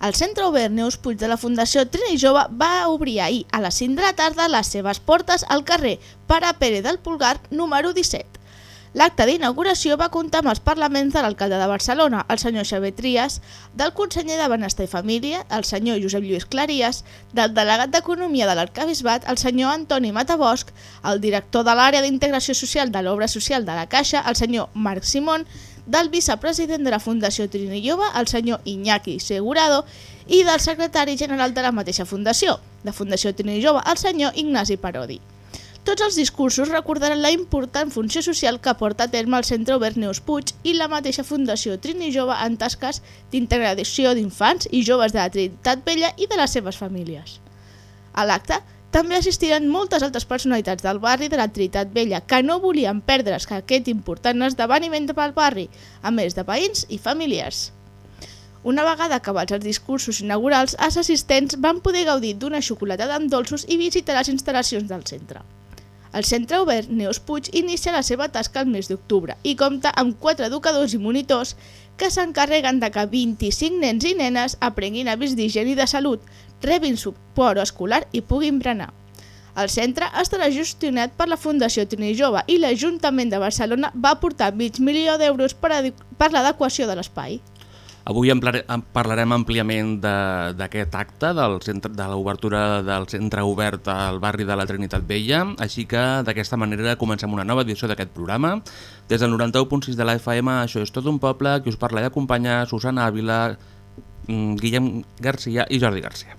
El Centre Obert Neus Puig de la Fundació Trini Jove va obrir ahir a les 5 de la tarda les seves portes al carrer Pare Pere del Pulgar número 17. L'acte d'inauguració va comptar amb els parlaments de l'alcalde de Barcelona, el senyor Xavier Trias, del conseller de Benestar i Família, el senyor Josep Lluís Claries, del delegat d'Economia de l'Arcabisbat, el senyor Antoni Matabosc, el director de l'àrea d'integració social de l'obra social de la Caixa, el senyor Marc Simón, del vicepresident de la Fundació Trini Jove, el senyor Iñaki Segurado, i del secretari general de la mateixa fundació, la Fundació Trini Jove, el senyor Ignasi Parodi. Tots els discursos recordaran la important funció social que porta a terme el Centre Obert Neus Puig i la mateixa Fundació Trini Jove en tasques d'integració d'infants i joves de la Trinitat Vella i de les seves famílies. A l'acte també assistiran moltes altres personalitats del barri de la Trinitat Vella que no volien perdre's que aquest important esdeveniment pel barri, a més de veïns i familiars. Una vegada acabats els discursos inaugurals, els assistents van poder gaudir d'una xocolatada amb dolços i visitar les instal·lacions del centre. El centre obert Neus Puig inicia la seva tasca el mes d'octubre i compta amb quatre educadors i monitors que s'encarreguen de que 25 nens i nenes aprenguin hàbits d'higiene i de salut, rebin suport escolar i puguin berenar. El centre estarà gestionat per la Fundació Trini Jove i l'Ajuntament de Barcelona va aportar mig milió d'euros per, l'adequació de l'espai. Avui en parlarem àmpliament d'aquest acte del centre, de l'obertura del centre obert al barri de la Trinitat Vella, així que d'aquesta manera comencem una nova edició d'aquest programa. Des del 91.6 de la FM, això és tot un poble, que us parla i acompanya Susana Ávila, mm, Guillem Garcia i Jordi Garcia.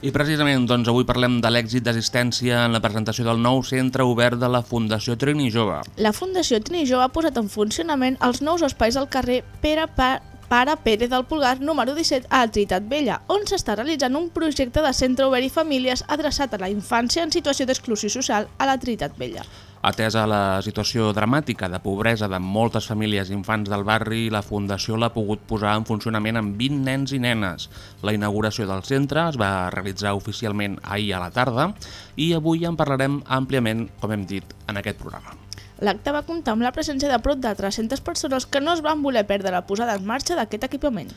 I precisament doncs, avui parlem de l'èxit d'assistència en la presentació del nou centre obert de la Fundació Trini Jove. La Fundació Trini Jove ha posat en funcionament els nous espais al carrer Pere pa Pare Pere del Pulgar número 17 a Trinitat Vella, on s'està realitzant un projecte de centre obert i famílies adreçat a la infància en situació d'exclusió social a la Trinitat Vella. Atesa la situació dramàtica de pobresa de moltes famílies i infants del barri, la Fundació l'ha pogut posar en funcionament amb 20 nens i nenes. La inauguració del centre es va realitzar oficialment ahir a la tarda i avui en parlarem àmpliament, com hem dit, en aquest programa. L'acte va comptar amb la presència de prop de 300 persones que no es van voler perdre la posada en marxa d'aquest equipament.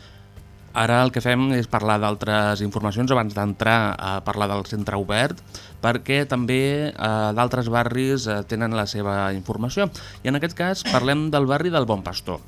Ara el que fem és parlar d'altres informacions abans d'entrar a parlar del centre obert, perquè també eh, d'altres barris eh, tenen la seva informació. I en aquest cas parlem del barri del Bon Pastor.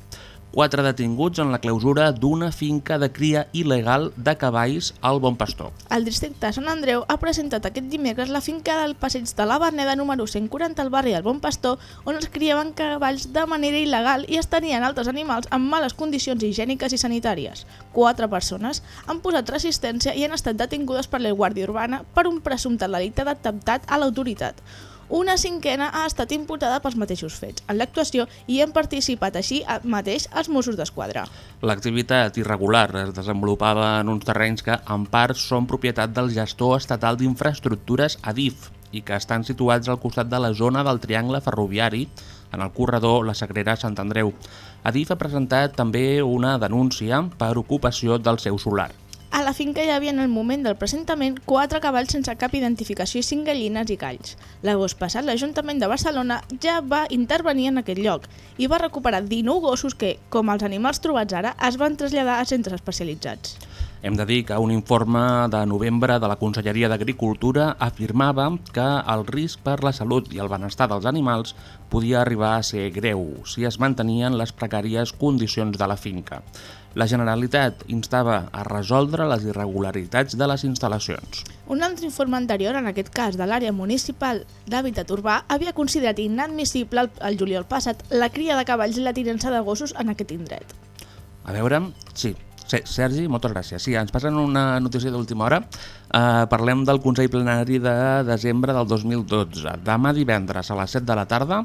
Quatre detinguts en la clausura d'una finca de cria il·legal de cavalls al Bon Pastor. El districte Sant Andreu ha presentat aquest dimecres la finca del passeig de la Verneda número 140 al barri del Bon Pastor, on es criaven cavalls de manera il·legal i es tenien altres animals en males condicions higièniques i sanitàries. Quatre persones han posat resistència i han estat detingudes per la Guàrdia Urbana per un presumpte delicte d'atemptat a l'autoritat. Una cinquena ha estat imputada pels mateixos fets en l'actuació i han participat així mateix els Mossos d'Esquadra. L'activitat irregular es desenvolupava en uns terrenys que en part són propietat del gestor estatal d'infraestructures ADIF i que estan situats al costat de la zona del triangle ferroviari en el corredor La Sagrera Sant Andreu. Adif ha presentat també una denúncia per ocupació del seu solar. A la finca hi havia en el moment del presentament quatre cavalls sense cap identificació i cinc gallines i galls. L'agost passat l'Ajuntament de Barcelona ja va intervenir en aquest lloc i va recuperar 19 gossos que, com els animals trobats ara, es van traslladar a centres especialitzats. Hem de dir que un informe de novembre de la Conselleria d'Agricultura afirmava que el risc per la salut i el benestar dels animals podia arribar a ser greu si es mantenien les precàries condicions de la finca. La Generalitat instava a resoldre les irregularitats de les instal·lacions. Un altre informe anterior, en aquest cas de l'àrea municipal d'hàbitat urbà, havia considerat inadmissible el, el juliol passat la cria de cavalls i la tinença de gossos en aquest indret. A veure, sí, sí Sergi, moltes gràcies. Sí, ens passen una notícia d'última hora. Uh, parlem del Consell Plenari de desembre del 2012. Demà divendres a les 7 de la tarda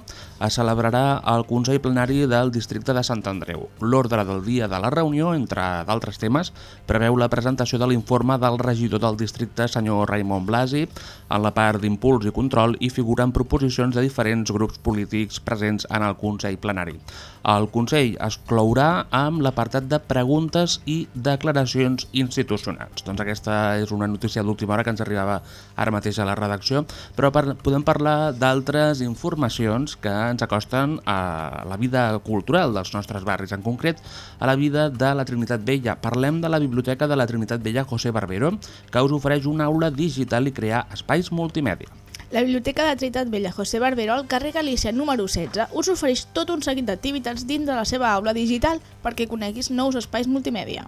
es celebrarà el Consell Plenari del Districte de Sant Andreu. L'ordre del dia de la reunió, entre d'altres temes, preveu la presentació de l'informe del regidor del districte, senyor Raimon Blasi, en la part d'impuls i control i figuren proposicions de diferents grups polítics presents en el Consell Plenari. El Consell es clourà amb l'apartat de preguntes i declaracions institucionals. Doncs aquesta és una notícia d'última hora que ens arribava ara mateix a la redacció, però per, podem parlar d'altres informacions que ens acosten a la vida cultural dels nostres barris, en concret a la vida de la Trinitat Vella. Parlem de la Biblioteca de la Trinitat Vella José Barbero, que us ofereix una aula digital i crear espais multimèdia. La Biblioteca de Trinitat Vella José Barbero, al carrer Galícia número 16, us ofereix tot un seguit d'activitats dins de la seva aula digital perquè coneguis nous espais multimèdia.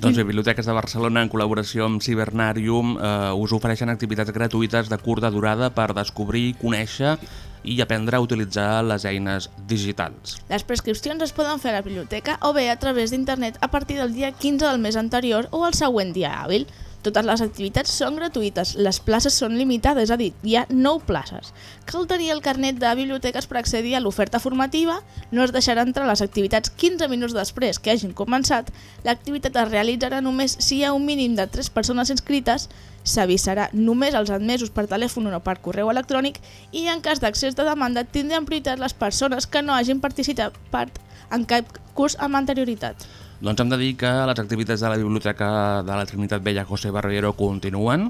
Doncs Biblioteques de Barcelona, en col·laboració amb Cibernarium, eh, us ofereixen activitats gratuïtes de curta durada per descobrir, conèixer i aprendre a utilitzar les eines digitals. Les prescripcions es poden fer a la biblioteca o bé a través d'internet a partir del dia 15 del mes anterior o el següent dia hàbil. Totes les activitats són gratuïtes, les places són limitades, és a dir, hi ha 9 places. Cal tenir el carnet de biblioteques per accedir a l'oferta formativa, no es deixarà entrar les activitats 15 minuts després que hagin començat, l'activitat es realitzarà només si hi ha un mínim de 3 persones inscrites, s'avisarà només als admesos per telèfon o per correu electrònic i en cas d'accés de demanda tindran prioritat les persones que no hagin participat en cap curs amb anterioritat. Doncs hem de dir que les activitats de la Biblioteca de la Trinitat Vella José Barbero continuen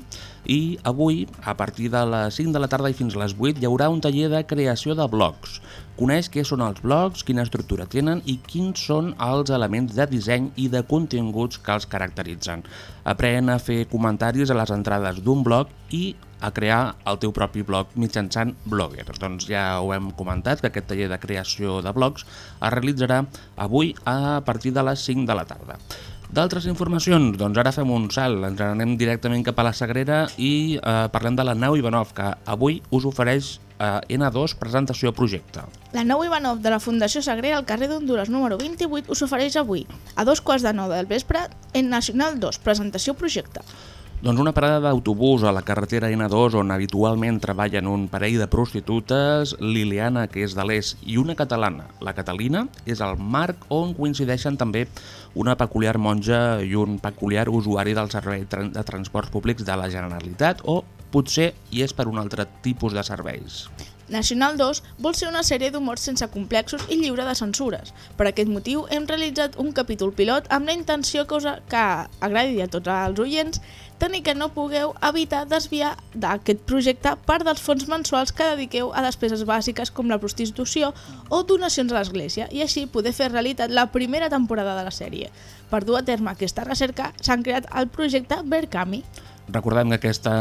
i avui, a partir de les 5 de la tarda i fins a les 8, hi haurà un taller de creació de blogs. Coneix què són els blogs, quina estructura tenen i quins són els elements de disseny i de continguts que els caracteritzen. Aprèn a fer comentaris a les entrades d'un blog i a crear el teu propi blog mitjançant Blogger. Doncs ja ho hem comentat, que aquest taller de creació de blogs es realitzarà avui a partir de les 5 de la tarda. D'altres informacions, doncs ara fem un salt, ens anem directament cap a la Sagrera i eh, parlem de la nau Ivanov, que avui us ofereix eh, N2 presentació projecte. La nau Ivanov de la Fundació Sagrera al carrer d'Honduras número 28 us ofereix avui, a dos quarts de nou del vespre, en Nacional 2, presentació projecte. Doncs una parada d'autobús a la carretera N2 on habitualment treballen un parell de prostitutes, Liliana, que és de l'Est, i una catalana, la Catalina, és el marc on coincideixen també una peculiar monja i un peculiar usuari del servei de transports públics de la Generalitat o potser hi és per un altre tipus de serveis. Nacional 2 vol ser una sèrie d'humor sense complexos i lliure de censures. Per aquest motiu hem realitzat un capítol pilot amb la intenció que, us, que agradi a tots els oients tenir que no pugueu evitar desviar d'aquest projecte part dels fons mensuals que dediqueu a despeses bàsiques com la prostitució o donacions a l'església i així poder fer realitat la primera temporada de la sèrie. Per dur a terme aquesta recerca s'han creat el projecte Berkami. Recordem que aquesta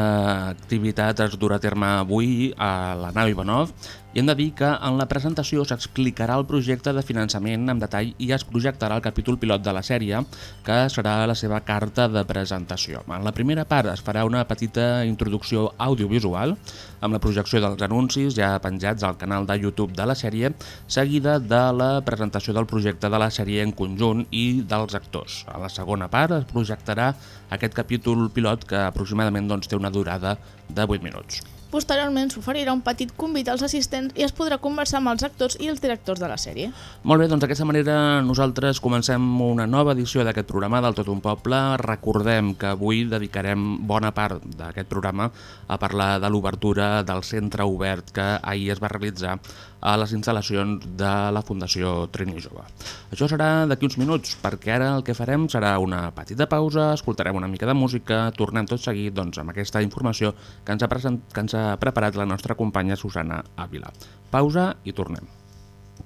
activitat es durà a terme avui a la nau Ivanov i hem de dir que en la presentació s'explicarà el projecte de finançament en detall i es projectarà el capítol pilot de la sèrie, que serà la seva carta de presentació. En la primera part es farà una petita introducció audiovisual amb la projecció dels anuncis ja penjats al canal de YouTube de la sèrie, seguida de la presentació del projecte de la sèrie en conjunt i dels actors. A la segona part es projectarà aquest capítol pilot que aproximadament doncs, té una durada de 8 minuts. Posteriorment s'oferirà un petit convit als assistents i es podrà conversar amb els actors i els directors de la sèrie. Molt bé, doncs d'aquesta manera nosaltres comencem una nova edició d'aquest programa del Tot un Poble. Recordem que avui dedicarem bona part d'aquest programa a parlar de l'obertura del centre obert que ahir es va realitzar a les instal·lacions de la Fundació Trini Jove. Això serà d'aquí uns minuts, perquè ara el que farem serà una petita pausa, escoltarem una mica de música, tornem tot seguit doncs, amb aquesta informació que ens ha, present, que ens ha preparat la nostra companya Susana Ávila. Pausa i tornem.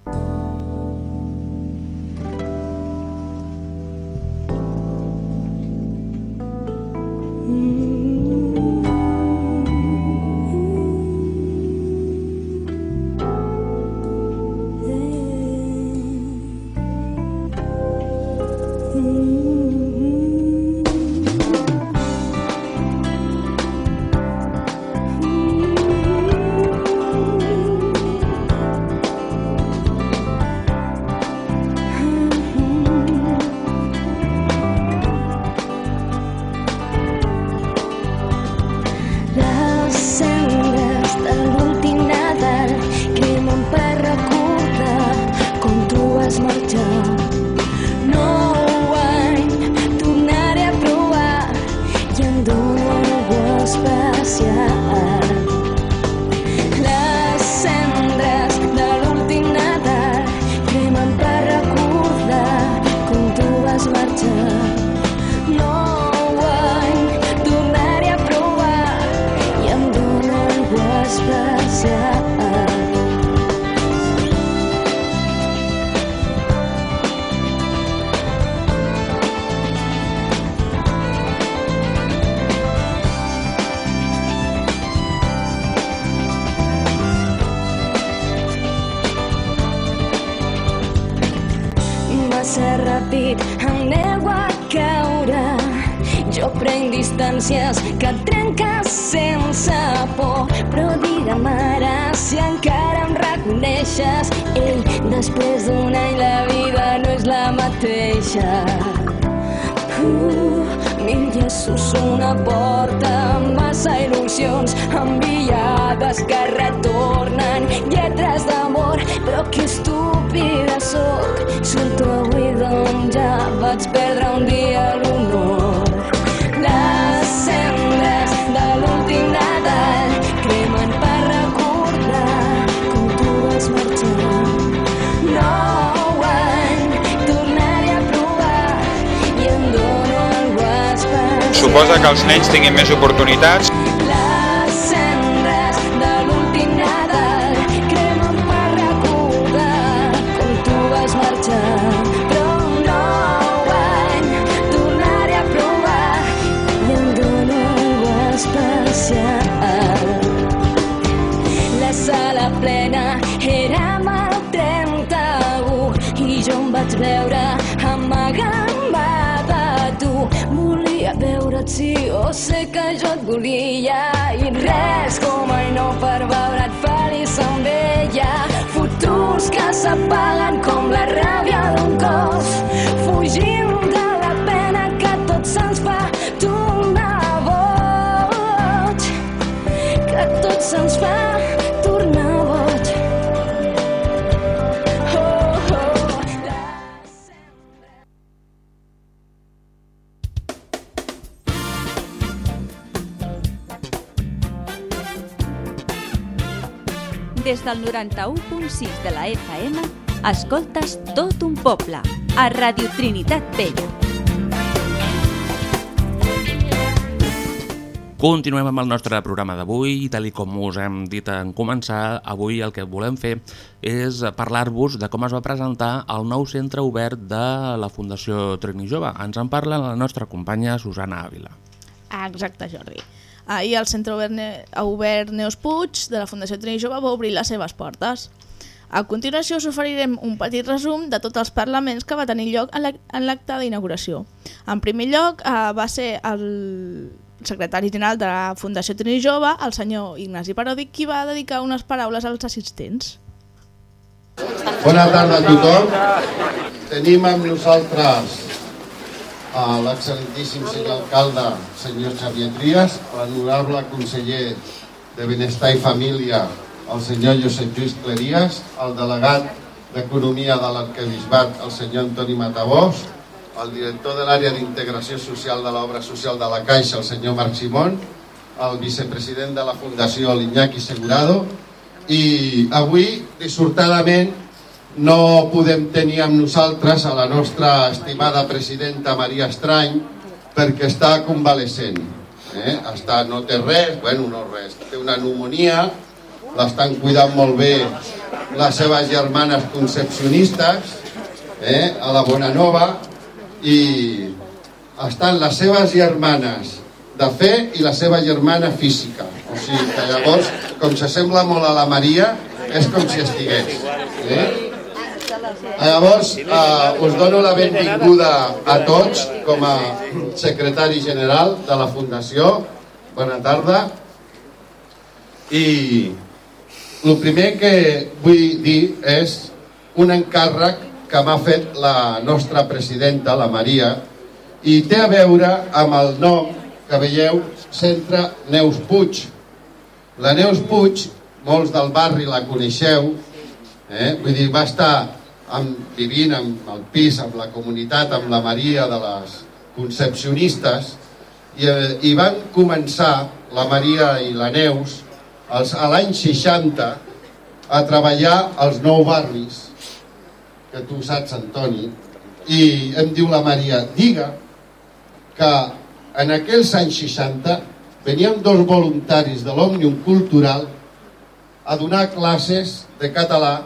massa reconeixes. Ei, després d'un any la vida no és la mateixa. Uh, mil jessos una porta massa il·lusions enviades que retornen lletres d'amor però que estúpida sóc surto avui d'on ja vaig perdre un dia l'honor Suposa que els nens tinguin més oportunitats. Futurs Des del 91.6 de la FM, escoltes tot un poble, a Radio Trinitat Vella. Continuem amb el nostre programa d'avui i tal i com us hem dit en començar, avui el que volem fer és parlar-vos de com es va presentar el nou centre obert de la Fundació Trini Jove. Ens en parla la nostra companya Susana Ávila. Ah, Exacte, Jordi. Ahir el Centre Obert, ne Obert Neus Puig de la Fundació Trini Jove va obrir les seves portes. A continuació us oferirem un petit resum de tots els parlaments que va tenir lloc en l'acte d'inauguració. En primer lloc eh, va ser el secretari general de la Fundació Trini Jove, el senyor Ignasi Parodi, qui va dedicar unes paraules als assistents. Bona tarda a tothom. Tenim amb nosaltres a l'excel·lentíssim senyor alcalde, senyor Xavier Trias, l'honorable conseller de Benestar i Família, el senyor Josep Lluís Cleries, el delegat d'Economia de l'Arquebisbat, el senyor Antoni Matabós, el director de l'àrea d'integració social de l'obra social de la Caixa, el senyor Marc Simón, el vicepresident de la Fundació, l'Iñaki Segurado, i avui, dissortadament, no podem tenir amb nosaltres a la nostra estimada presidenta Maria Estrany perquè està convalescent. Eh? Està, no té res, bueno, no res, té una pneumonia, l'estan cuidant molt bé les seves germanes concepcionistes, eh? a la Bonanova, i estan les seves germanes de fe i la seva germana física. O sigui que llavors, com s'assembla molt a la Maria, és com si estigués. Eh? Llavors, eh, us dono la benvinguda a tots com a secretari general de la Fundació. Bona tarda. I el primer que vull dir és un encàrrec que m'ha fet la nostra presidenta, la Maria, i té a veure amb el nom que veieu, Centre Neus Puig. La Neus Puig, molts del barri la coneixeu, eh? vull dir, va estar amb, vivint amb el pis, amb la comunitat, amb la Maria de les concepcionistes, i, eh, i van començar, la Maria i la Neus, els, a l'any 60, a treballar als nou barris, que tu saps, Antoni, i em diu la Maria, diga que en aquells anys 60 venien dos voluntaris de l'Òmnium Cultural a donar classes de català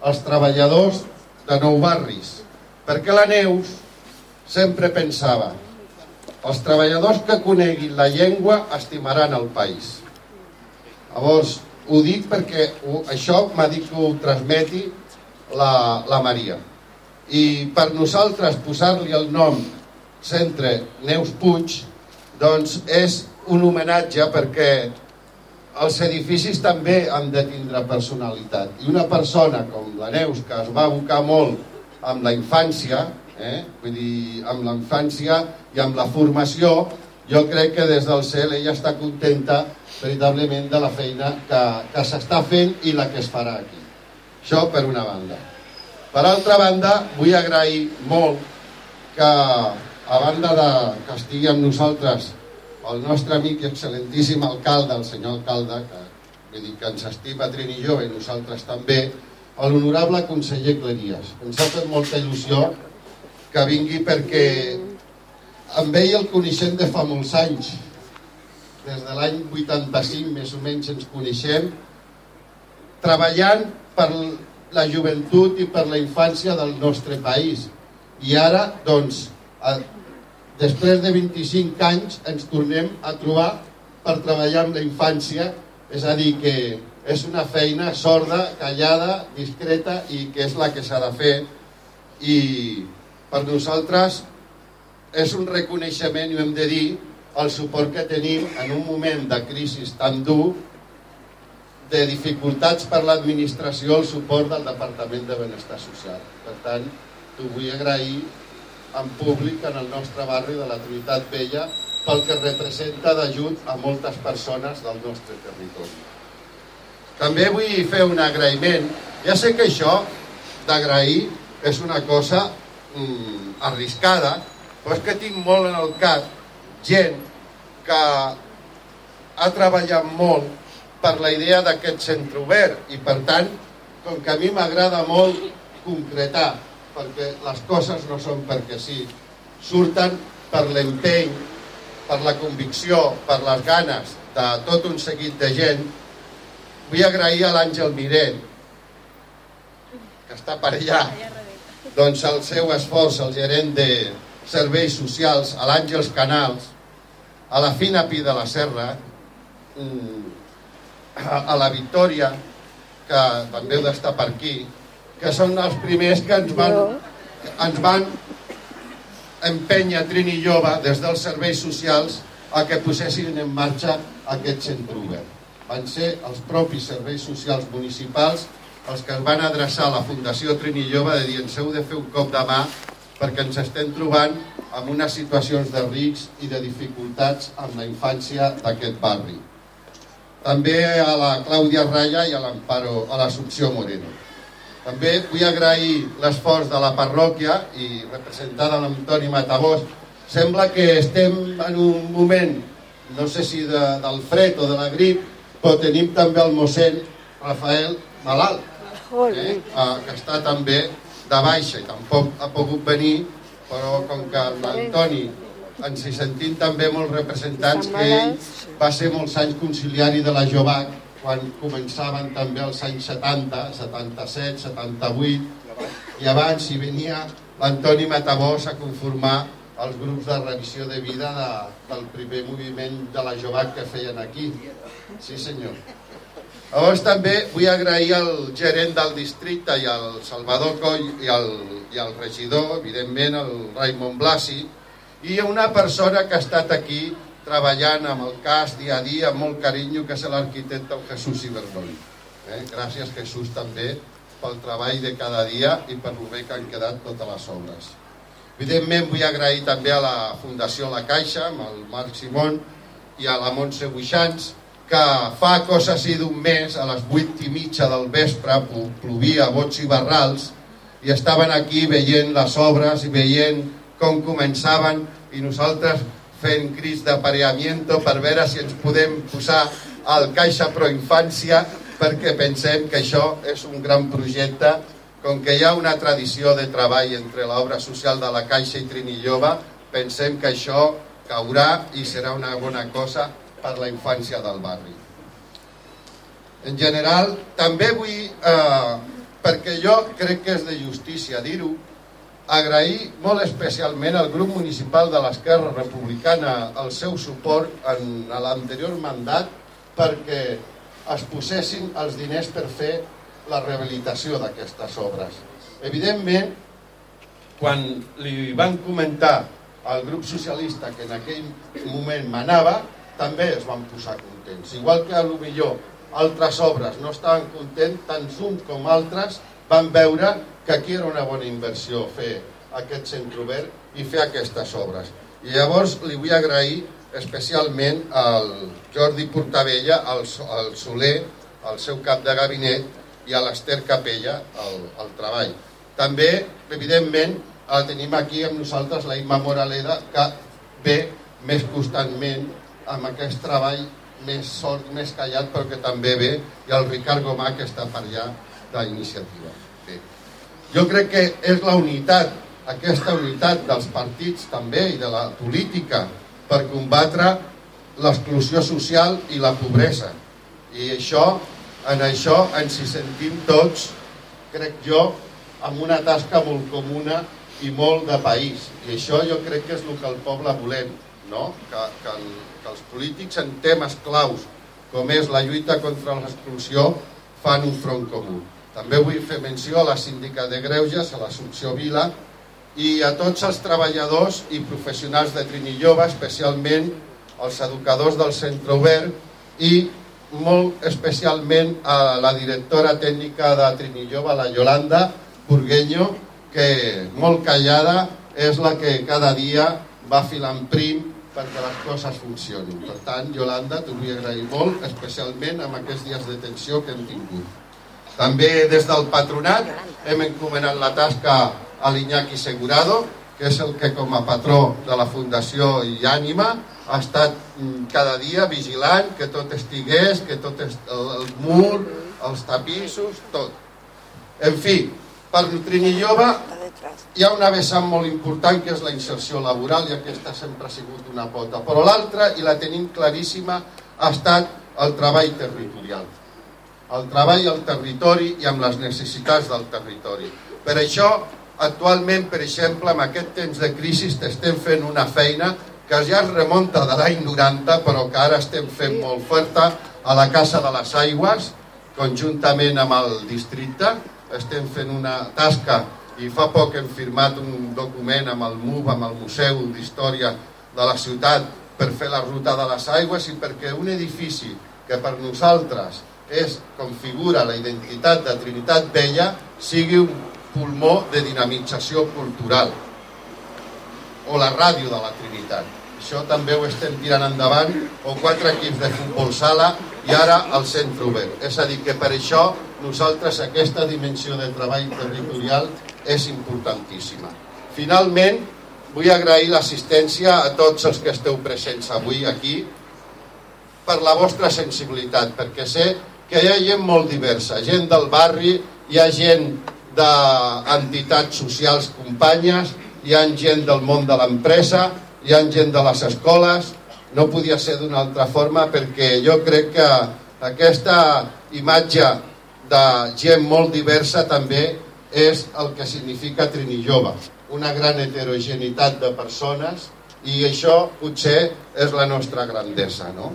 als treballadors de nou barris, perquè la Neus sempre pensava els treballadors que coneguin la llengua estimaran el país. Llavors, ho dic perquè això m'ha dit que ho transmeti la, la Maria. I per nosaltres posar-li el nom Centre Neus Puig doncs és un homenatge perquè els edificis també han de tindre personalitat. I una persona com la Neus, que es va abocar molt amb la infància, eh? vull dir, amb la infància i amb la formació, jo crec que des del cel ella està contenta veritablement de la feina que, que s'està fent i la que es farà aquí. Això per una banda. Per altra banda, vull agrair molt que, a banda de que estigui amb nosaltres el nostre amic i excel·lentíssim alcalde, el senyor alcalde, que, vull dir, que ens estima Trini Jove i nosaltres també, l'honorable conseller Cleries. Ens ha fet molta il·lusió que vingui perquè amb ell el coneixem de fa molts anys. Des de l'any 85 més o menys ens coneixem, treballant per la joventut i per la infància del nostre país. I ara, doncs, després de 25 anys ens tornem a trobar per treballar amb la infància, és a dir, que és una feina sorda, callada, discreta i que és la que s'ha de fer i per nosaltres és un reconeixement i ho hem de dir el suport que tenim en un moment de crisi tan dur de dificultats per l'administració el suport del Departament de Benestar Social. Per tant, t'ho vull agrair en públic en el nostre barri de la Trinitat Vella pel que representa d'ajut a moltes persones del nostre territori. També vull fer un agraïment. Ja sé que això d'agrair és una cosa mm, arriscada, però és que tinc molt en el cap gent que ha treballat molt per la idea d'aquest centre obert i per tant, com que a mi m'agrada molt concretar, perquè les coses no són perquè sí, surten per l'empeny, per la convicció, per les ganes de tot un seguit de gent, vull agrair a l'Àngel Mirent, que està per allà, doncs el seu esforç, el gerent de serveis socials, a l'Àngels Canals, a la Fina Pi de la Serra, a la Victòria, que també heu d'estar per aquí, que són els primers que ens van, ens van empènyer Trini Jove des dels serveis socials a que posessin en marxa aquest centre obert. Van ser els propis serveis socials municipals els que es van adreçar a la Fundació Trini Jove de dir ens heu de fer un cop de mà perquè ens estem trobant amb unes situacions de risc i de dificultats amb la infància d'aquest barri. També a la Clàudia Raya i a l'Amparo, a l'Assumpció Moreno. També vull agrair l'esforç de la parròquia i representada l'Antoni Matabós. Sembla que estem en un moment, no sé si de, del fred o de la grip, però tenim també el mossèn Rafael malalt, eh, que està també de baixa i tampoc ha pogut venir, però com que l'Antoni ens hi sentim també molts representants que ell va ser molts anys conciliari de la Jovac quan començaven també els anys 70, 77, 78 i abans hi venia l'Antoni Matabós a conformar els grups de revisió de vida de, del primer moviment de la Jovac que feien aquí. Sí senyor. Llavors també vull agrair al gerent del districte i al Salvador Coll i al, i al regidor, evidentment el Raimon Blasi, i a una persona que ha estat aquí treballant amb el cas dia a dia amb molt carinyo, que és l'arquitecte Jesús Ibernoi. Eh? Gràcies Jesús també pel treball de cada dia i per lo bé que han quedat totes les obres. Evidentment vull agrair també a la Fundació La Caixa, amb el Marc Simón i a la Montse Buixans, que fa cosa així d'un mes, a les vuit i mitja del vespre, plovia bots i barrals, i estaven aquí veient les obres i veient com començaven i nosaltres fent crits d'apareamiento per veure si ens podem posar al Caixa Pro Infància perquè pensem que això és un gran projecte com que hi ha una tradició de treball entre l'obra social de la Caixa i Trini Jove, pensem que això caurà i serà una bona cosa per la infància del barri. En general, també vull, eh, perquè jo crec que és de justícia dir-ho, agrair molt especialment al grup municipal de l'Esquerra Republicana el seu suport en l'anterior mandat perquè es posessin els diners per fer la rehabilitació d'aquestes obres. Evidentment, quan li van comentar al grup socialista que en aquell moment manava, també es van posar contents. Igual que a lo millor altres obres no estaven contents, tant uns com altres van veure que aquí era una bona inversió fer aquest centre obert i fer aquestes obres. I llavors li vull agrair especialment al Jordi Portavella, al, al Soler, al seu cap de gabinet i a l'Ester Capella, al, al treball. També, evidentment, tenim aquí amb nosaltres la Imma Moraleda, que ve més constantment amb aquest treball més sort, més callat, però que també ve, i el Ricard Gomà, que està per allà d'iniciativa. Bé. Jo crec que és la unitat, aquesta unitat dels partits també i de la política per combatre l'exclusió social i la pobresa. I això, en això ens hi sentim tots, crec jo, amb una tasca molt comuna i molt de país. I això jo crec que és el que el poble volem, no? que, que, que els polítics en temes claus, com és la lluita contra l'exclusió, fan un front comú. També vull fer menció a la síndica de Greuges, a l'Assumpció Vila, i a tots els treballadors i professionals de Trinillova, especialment els educadors del centre obert i molt especialment a la directora tècnica de Trinillova, la Yolanda Burgueño, que molt callada és la que cada dia va filant prim perquè les coses funcionin. Per tant, Yolanda, t'ho vull agrair molt, especialment amb aquests dies de tensió que hem tingut. També des del patronat hem encomanat la tasca a l'Iñaki Segurado, que és el que com a patró de la Fundació i Ànima ha estat mm, cada dia vigilant que tot estigués, que tot est... el, mur, els tapissos, tot. En fi, per Trini Jove hi ha una vessant molt important que és la inserció laboral i aquesta sempre ha sigut una pota, però l'altra, i la tenim claríssima, ha estat el treball territorial. El treball al territori i amb les necessitats del territori. Per això, actualment, per exemple, amb aquest temps de crisi estem fent una feina que ja es remunta de l'any 90, però que ara estem fent molt forta a la Casa de les Aigües, conjuntament amb el districte, estem fent una tasca i fa poc hem firmat un document amb el MUB, amb el Museu d'Història de la ciutat per fer la ruta de les aigües i perquè un edifici que per nosaltres és, configura la identitat de Trinitat Vella sigui un pulmó de dinamització cultural o la ràdio de la Trinitat. Això també ho estem tirant endavant, o quatre equips de futbol sala i ara el centre obert. És a dir, que per això nosaltres aquesta dimensió de treball territorial és importantíssima. Finalment, vull agrair l'assistència a tots els que esteu presents avui aquí per la vostra sensibilitat, perquè sé que hi ha gent molt diversa, gent del barri, hi ha gent d'entitats socials companyes, hi ha gent del món de l'empresa, hi ha gent de les escoles, no podia ser d'una altra forma perquè jo crec que aquesta imatge de gent molt diversa també és el que significa Trinillova, una gran heterogeneïtat de persones i això potser és la nostra grandesa. No?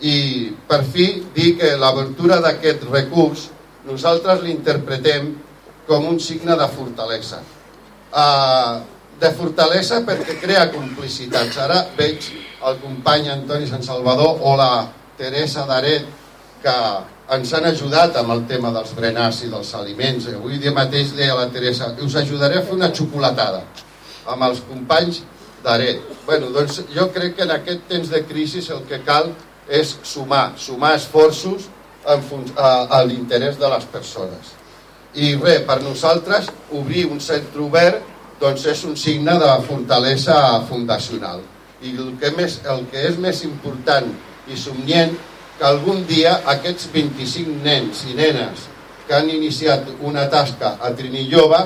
I per fi dir que l'obertura d'aquest recurs nosaltres l'interpretem com un signe de fortalesa. Uh, de fortalesa perquè crea complicitats. Ara veig el company Antoni Sant Salvador o la Teresa Daret que ens han ajudat amb el tema dels berenars i dels aliments. Avui dia mateix deia la Teresa, us ajudaré a fer una xocolatada amb els companys d'Aret. Bueno, doncs jo crec que en aquest temps de crisi el que cal sumar, sumar esforços en a, a l'interès de les persones. I res, per nosaltres, obrir un centre obert doncs és un signe de fortalesa fundacional. I el que, més, el que és més important i somnient que algun dia aquests 25 nens i nenes que han iniciat una tasca a Trinillova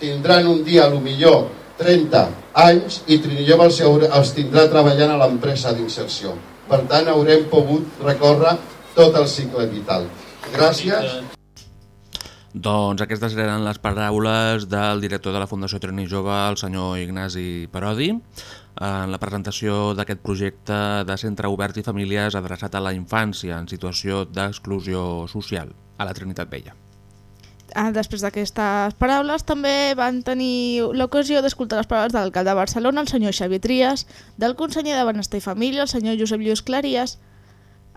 tindran un dia, a lo millor, 30 anys i Trinillova els, els tindrà treballant a l'empresa d'inserció. Per tant, haurem pogut recórrer tot el cicle vital. Gràcies. Doncs aquestes eren les paraules del director de la Fundació Trini Jove, el senyor Ignasi Parodi, en la presentació d'aquest projecte de centre obert i famílies adreçat a la infància en situació d'exclusió social a la Trinitat Vella. Ah, Després d'aquestes paraules també van tenir l'ocasió d'escoltar les paraules de l'alcalde de Barcelona, el senyor Xavier Trias, del conseller de Benestar i Família, el senyor Josep Lluís Claries,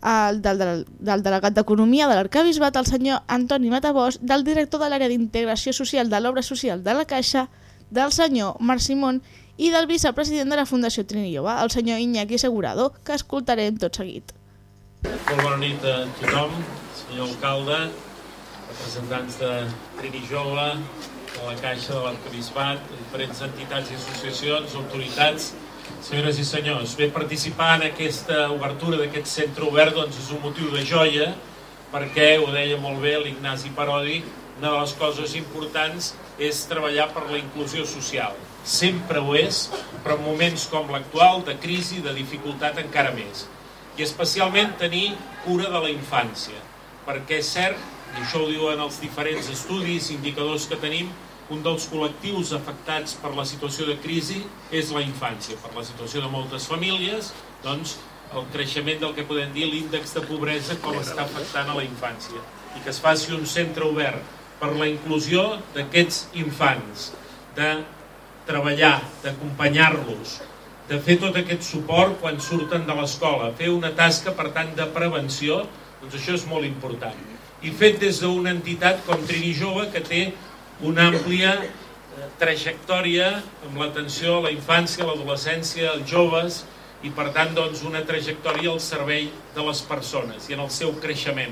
el del, del, del delegat d'Economia de l'Arcabisbat, el senyor Antoni Matabós, del director de l'àrea d'Integració Social de l'Obra Social de la Caixa, del senyor Marc Simón i del vicepresident de la Fundació Trini Jove, el senyor Iñaki Segurado, que escoltarem tot seguit. Molt bona nit a tothom, senyor alcalde, representants de Trini Jove, de la Caixa de l'Arcabisbat, diferents entitats i associacions, autoritats, senyores i senyors. Bé, participar en aquesta obertura d'aquest centre obert doncs, és un motiu de joia perquè, ho deia molt bé l'Ignasi Parodi, una de les coses importants és treballar per la inclusió social. Sempre ho és, però en moments com l'actual, de crisi, de dificultat encara més. I especialment tenir cura de la infància, perquè és cert, i això ho diuen els diferents estudis, indicadors que tenim, un dels col·lectius afectats per la situació de crisi és la infància. Per la situació de moltes famílies, doncs, el creixement del que podem dir l'índex de pobresa com està afectant a la infància. I que es faci un centre obert per la inclusió d'aquests infants, de treballar, d'acompanyar-los, de fer tot aquest suport quan surten de l'escola, fer una tasca, per tant, de prevenció, doncs això és molt important. I fet des d'una entitat com Trini Jove, que té una àmplia eh, trajectòria amb l'atenció a la infància, a l'adolescència, als joves, i per tant doncs, una trajectòria al servei de les persones i en el seu creixement.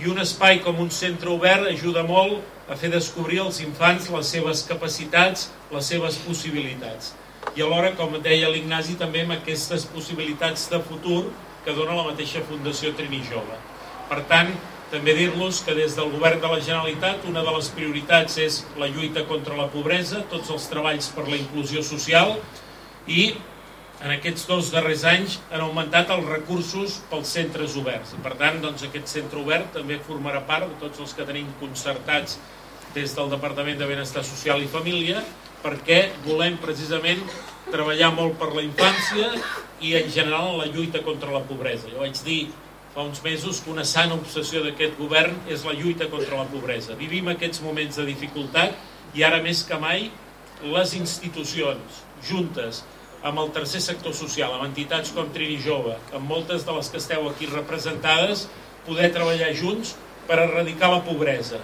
I un espai com un centre obert ajuda molt a fer descobrir als infants les seves capacitats, les seves possibilitats. I alhora, com deia l'Ignasi, també amb aquestes possibilitats de futur que dona la mateixa Fundació Trini Jove. Per tant, també dir-los que des del govern de la Generalitat una de les prioritats és la lluita contra la pobresa, tots els treballs per la inclusió social i en aquests dos darrers anys han augmentat els recursos pels centres oberts. Per tant, doncs, aquest centre obert també formarà part de tots els que tenim concertats des del Departament de Benestar Social i Família perquè volem precisament treballar molt per la infància i en general en la lluita contra la pobresa. Jo vaig dir fa uns mesos que una sana obsessió d'aquest govern és la lluita contra la pobresa. Vivim aquests moments de dificultat i ara més que mai les institucions juntes amb el tercer sector social, amb entitats com Trini Jove, amb moltes de les que esteu aquí representades, poder treballar junts per erradicar la pobresa.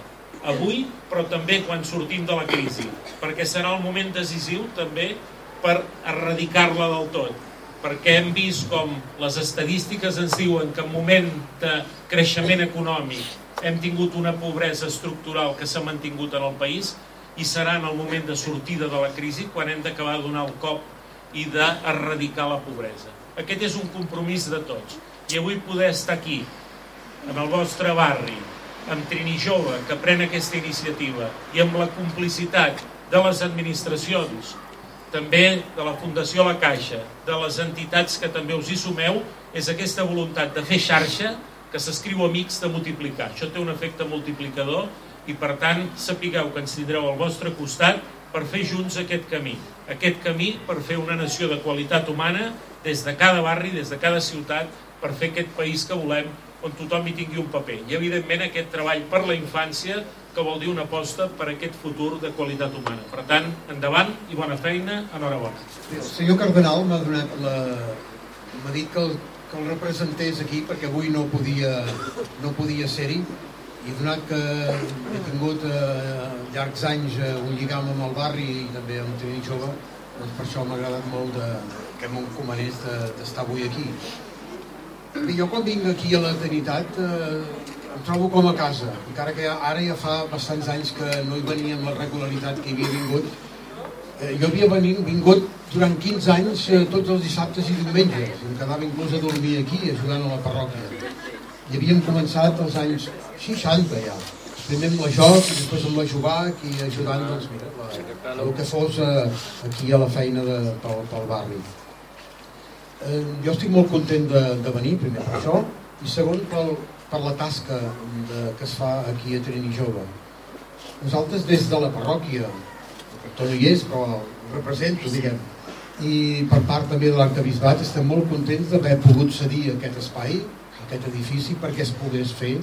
Avui, però també quan sortim de la crisi, perquè serà el moment decisiu també per erradicar-la del tot perquè hem vist com les estadístiques ens diuen que en moment de creixement econòmic hem tingut una pobresa estructural que s'ha mantingut en el país i serà en el moment de sortida de la crisi quan hem d'acabar de donar el cop i d'erradicar la pobresa. Aquest és un compromís de tots. I avui poder estar aquí, en el vostre barri, amb Trini Jove, que pren aquesta iniciativa, i amb la complicitat de les administracions, també de la Fundació La Caixa, de les entitats que també us hi sumeu, és aquesta voluntat de fer xarxa que s'escriu amics de multiplicar. Això té un efecte multiplicador i per tant sapigueu que ens tindreu al vostre costat per fer junts aquest camí. Aquest camí per fer una nació de qualitat humana des de cada barri, des de cada ciutat, per fer aquest país que volem on tothom hi tingui un paper. I evidentment aquest treball per la infància que vol dir una aposta per aquest futur de qualitat humana. Per tant, endavant i bona feina, enhorabona. El senyor Cardenal m'ha donat la... m'ha dit que el, que el representés aquí perquè avui no podia, no podia ser-hi i donat que he tingut eh, llargs anys eh, un lligam amb el barri i també amb Trini Jove, doncs per això m'ha agradat molt de, que m'encomanés d'estar avui aquí. Jo quan vinc aquí a la Trinitat eh, em trobo com a casa, encara que ara ja fa bastants anys que no hi venia amb la regularitat que hi havia vingut. Eh, jo havia venint, vingut durant 15 anys eh, tots els dissabtes i diumenges, em quedava inclús a dormir aquí, ajudant a la parròquia. I havíem començat als anys 60 ja, primer amb la Joc i després amb la Jovac i ajudant doncs, mira, la, el que fos eh, aquí a la feina de, pel, pel barri. Eh, jo estic molt content de, de venir, primer per això, i segon pel, per la tasca de, que es fa aquí a Trini Jove. Nosaltres des de la parròquia, rector no hi és, però represento, diguem, i per part també de l'arcabisbat estem molt contents d'haver pogut cedir aquest espai, aquest edifici, perquè es pogués fer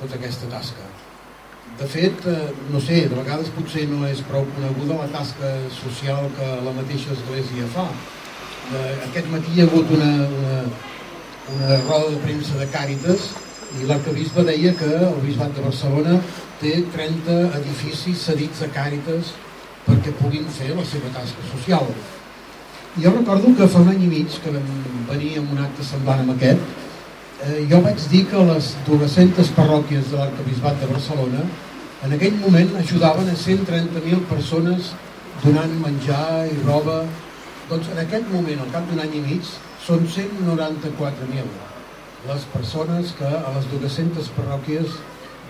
tota aquesta tasca. de fet, eh, no sé, de vegades potser no és prou coneguda la tasca social que la mateixa Església fa. Eh, aquest matí hi ha hagut una, una, una roda de premsa de Càritas i l'arcabisbe deia que el bisbat de Barcelona té 30 edificis cedits a Càritas perquè puguin fer la seva tasca social. Jo recordo que fa un any i mig que vam venir amb un acte semblant amb aquest, eh, jo vaig dir que les 200 parròquies de l'arcabisbat de Barcelona en aquell moment ajudaven a 130.000 persones donant menjar i roba. Doncs en aquest moment, al cap d'un any i mig, són 194.000 les persones que a les 200 parròquies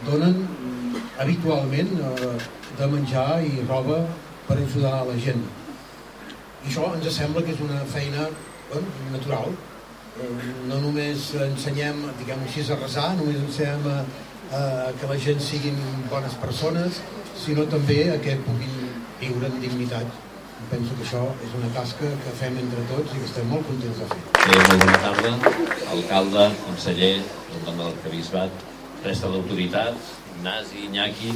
donen mm, habitualment eh, de menjar i roba per ajudar a la gent. I això ens sembla que és una feina natural. Eh, No només ensenyem, diguem així, a resar, només ensenyem a, a que la gent siguin bones persones, sinó també a que puguin viure amb dignitat. Penso que això és una tasca que fem entre tots i que estem molt contents de fer. Bé, molt bona tarda, alcalde, conseller, president de l'arcabisbat, resta d'autoritats, Ignasi, Iñaki,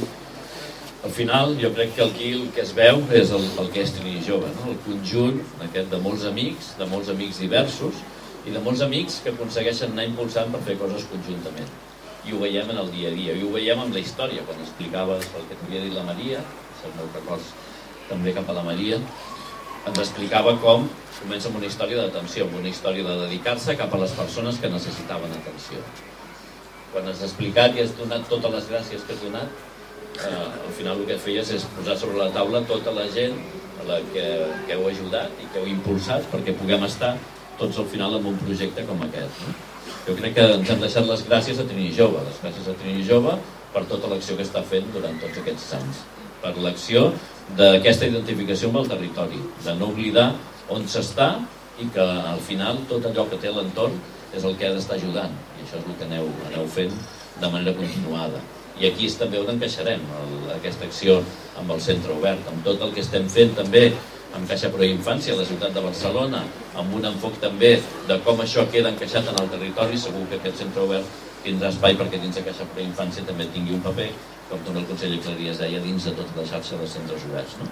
al final jo crec que aquí el que es veu és el, el que és Trini Jove, no? el conjunt aquest de molts amics, de molts amics diversos i de molts amics que aconsegueixen anar impulsant per fer coses conjuntament. I ho veiem en el dia a dia, i ho veiem amb la història, quan explicaves el que t'havia dit la Maria, els meus records també cap a la Maria, ens explicava com comença amb una història d'atenció, amb una història de dedicar-se cap a les persones que necessitaven atenció. Quan has explicat i has donat totes les gràcies que has donat, eh, al final el que feies és posar sobre la taula tota la gent a la que, que heu ajudat i que heu impulsat perquè puguem estar tots al final en un projecte com aquest. No? Jo crec que ens hem deixat les gràcies a Trini Jove, les gràcies a Trini Jove per tota l'acció que està fent durant tots aquests anys, per l'acció d'aquesta identificació amb el territori, de no oblidar on s'està i que al final tot allò que té l'entorn és el que ha d'estar ajudant. I això és el que aneu, aneu fent de manera continuada. I aquí és també on encaixarem el, aquesta acció amb el centre obert, amb tot el que estem fent també amb Caixa Pro Infància a la ciutat de Barcelona, amb un enfoc també de com això queda encaixat en el territori, segur que aquest centre obert tindrà espai perquè dins de Caixa Pro Infància també tingui un paper, com també el conseller Clarias deia, dins de tota la xarxa de centres oberts. No?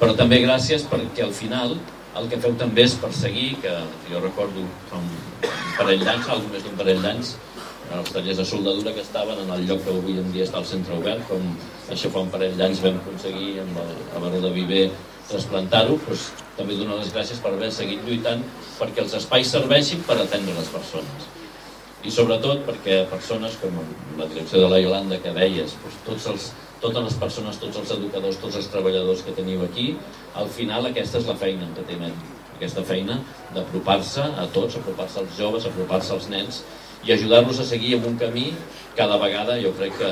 Però també gràcies perquè al final el que feu també és perseguir, que jo recordo fa un parell d'anys, algo més d'un parell d'anys, els tallers de soldadura que estaven en el lloc que avui en dia està el centre obert, com això fa un parell d'anys vam aconseguir amb el, a Baró de Viver trasplantar-ho, doncs, també donar les gràcies per haver seguit lluitant perquè els espais serveixin per atendre les persones. I sobretot perquè persones com la direcció de la Yolanda que deies, doncs, tots els, totes les persones, tots els educadors, tots els treballadors que teniu aquí, al final aquesta és la feina que tenen, aquesta feina d'apropar-se a tots, apropar-se als joves, apropar-se als nens i ajudar-los a seguir en un camí cada vegada jo crec que,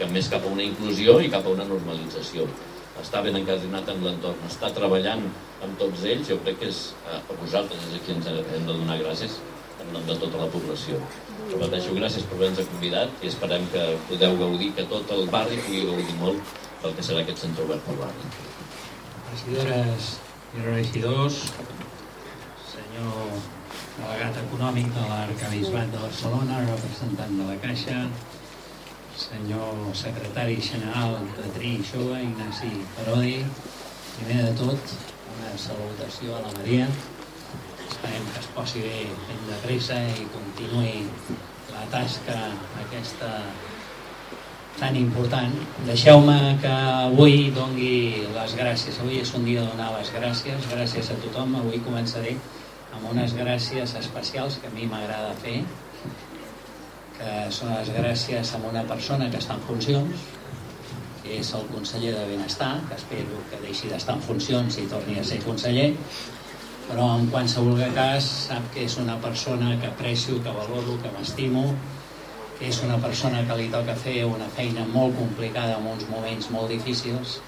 que més cap a una inclusió i cap a una normalització. Està ben encadrenat en l'entorn, està treballant amb tots ells, jo crec que és a vosaltres és a qui ens hem de donar gràcies en nom de tota la població. Repeteixo, gràcies per haver-nos convidat i esperem que podeu gaudir, que tot el barri pugui gaudir molt del que serà aquest centre obert pel barri. Regidores i regidors, senyor delegat econòmic de l'Arcabisbat de Barcelona, representant de la Caixa, senyor secretari general de Tri Jove, Ignasi Parodi, primer de tot, una salutació a la Maria, esperem que es posi bé ben de pressa i continuï la tasca aquesta tan important. Deixeu-me que avui dongui les gràcies. Avui és un dia de donar les gràcies. Gràcies a tothom. Avui començaré amb unes gràcies especials que a mi m'agrada fer, que són les gràcies a una persona que està en funcions, que és el conseller de Benestar, que espero que deixi d'estar en funcions i torni a ser conseller, però en qualsevol cas sap que és una persona que aprecio, que valoro, que m'estimo, que és una persona que li toca fer una feina molt complicada en uns moments molt difícils,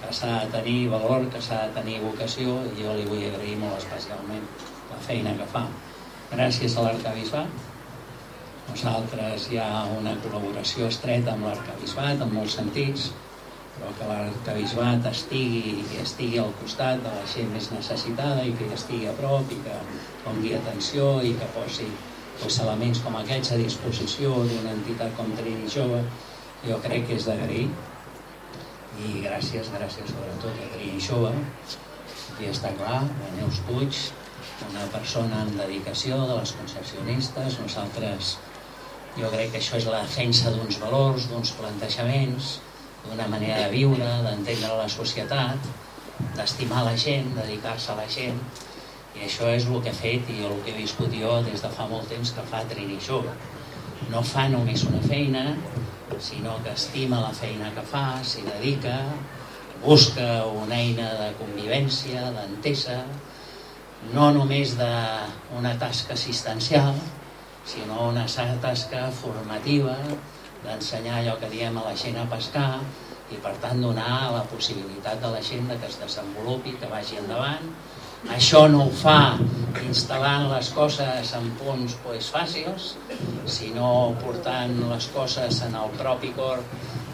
que s'ha de tenir valor, que s'ha de tenir vocació, i jo li vull agrair molt especialment la feina que fa. Gràcies a l'Arcabisbat. Nosaltres hi ha una col·laboració estreta amb l'Arcabisbat en molts sentits, però que l'Arcabisbat estigui, estigui al costat de la gent més necessitada i que estigui a prop i que doni atenció i que posi els elements com aquests a disposició d'una entitat com Trini Jove jo crec que és d'agrair. I gràcies, gràcies sobretot a Trini Jove. I està clar, la Neus Puig una persona amb dedicació de les concepcionistes nosaltres jo crec que això és la defensa d'uns valors, d'uns plantejaments d'una manera de viure, d'entendre la societat d'estimar la gent, dedicar-se a la gent i això és el que he fet i el que he viscut jo des de fa molt temps que fa Trini Jove. No fa només una feina sinó que estima la feina que fa s'hi dedica busca una eina de convivència d'entesa no només d'una tasca assistencial sinó una tasca formativa d'ensenyar allò que diem a la gent a pescar i per tant donar la possibilitat de la gent que es desenvolupi, que vagi endavant. Això no ho fa instal·lant les coses en punts pues, fàcils, sinó portant les coses en el propi cor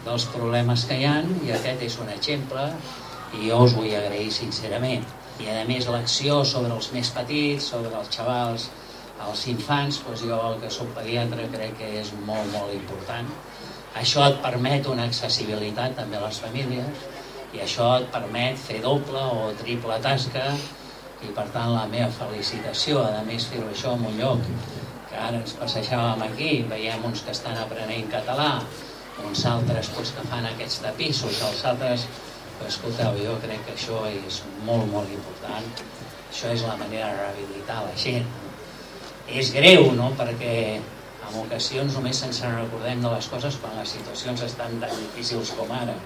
dels problemes que hi ha i aquest és un exemple i jo us vull agrair sincerament. I a més l'acció sobre els més petits, sobre els xavals, els infants, doncs jo el que soc pediatre crec que és molt, molt important això et permet una accessibilitat també a les famílies i això et permet fer doble o triple tasca i per tant la meva felicitació, a més fer-ho això en un lloc que ara ens passejàvem aquí, veiem uns que estan aprenent català, uns altres doncs, que fan aquests tapissos, els altres, pues, escolteu, jo crec que això és molt, molt important. Això és la manera de rehabilitar la gent. És greu, no?, perquè en ocasions només ens recordem de les coses quan les situacions estan tan difícils com ara.